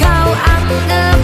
kau anggap